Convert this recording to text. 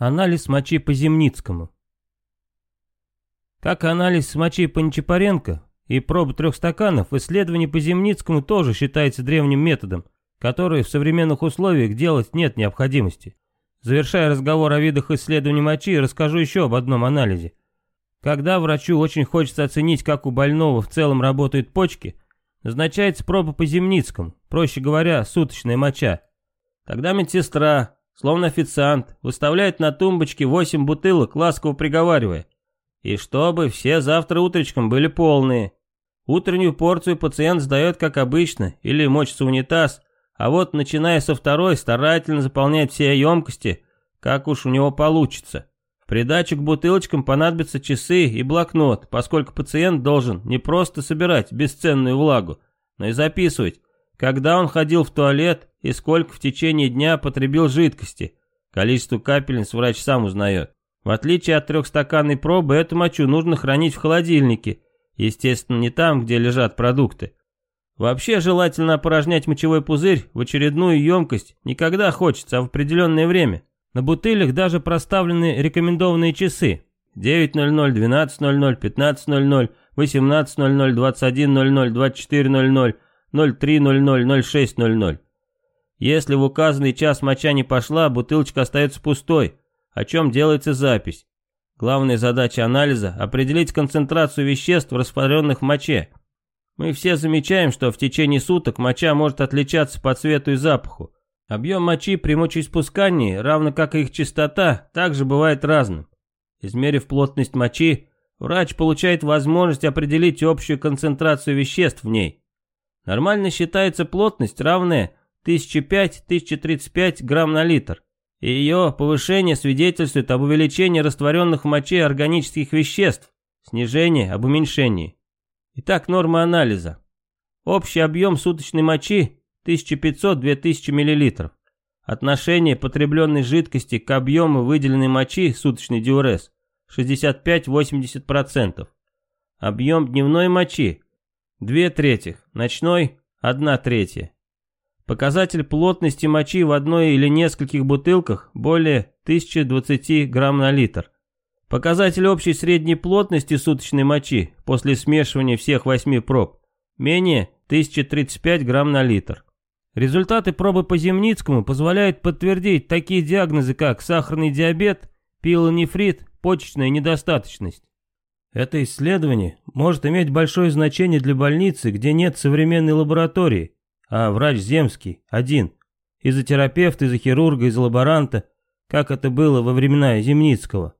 Анализ мочи по Земницкому. Как анализ мочи по Нечапаренко и проба трех стаканов, исследование по Земницкому тоже считается древним методом, который в современных условиях делать нет необходимости. Завершая разговор о видах исследований мочи, расскажу еще об одном анализе. Когда врачу очень хочется оценить, как у больного в целом работают почки, назначается проба по Земницкому, проще говоря, суточная моча. Тогда медсестра, словно официант, выставляет на тумбочке восемь бутылок, ласково приговаривая. И чтобы все завтра утречком были полные. Утреннюю порцию пациент сдает как обычно, или мочится унитаз, а вот начиная со второй старательно заполняет все емкости, как уж у него получится. В придачу к бутылочкам понадобятся часы и блокнот, поскольку пациент должен не просто собирать бесценную влагу, но и записывать, когда он ходил в туалет и сколько в течение дня потребил жидкости. Количество капельниц врач сам узнает. В отличие от трехстаканной пробы, эту мочу нужно хранить в холодильнике, естественно, не там, где лежат продукты. Вообще желательно опорожнять мочевой пузырь в очередную емкость не когда хочется, а в определенное время. На бутылях даже проставлены рекомендованные часы. 9.00, 12.00, 15.00, 18.00, 21.00, 24.00, 03.00, 06.00. Если в указанный час моча не пошла, бутылочка остается пустой, о чем делается запись. Главная задача анализа – определить концентрацию веществ, растворенных в моче. Мы все замечаем, что в течение суток моча может отличаться по цвету и запаху. Объем мочи при мочеиспускании, равно как и их частота, также бывает разным. Измерив плотность мочи, врач получает возможность определить общую концентрацию веществ в ней. Нормально считается плотность, равная 1005-1035 грамм на литр, и ее повышение свидетельствует об увеличении растворенных в моче органических веществ, снижении об уменьшении. Итак, норма анализа. Общий объем суточной мочи 1500-2000 мл. Отношение потребленной жидкости к объему выделенной мочи суточный диурез 65-80%. Объем дневной мочи Две трети. Ночной – одна третья. Показатель плотности мочи в одной или нескольких бутылках более 1020 грамм на литр. Показатель общей средней плотности суточной мочи после смешивания всех восьми проб менее 1035 грамм на литр. Результаты пробы по Земницкому позволяют подтвердить такие диагнозы, как сахарный диабет, пилонефрит, почечная недостаточность. Это исследование может иметь большое значение для больницы, где нет современной лаборатории, а врач земский один, изотерапевт, изохирурга, изолаборанта, как это было во времена Земницкого.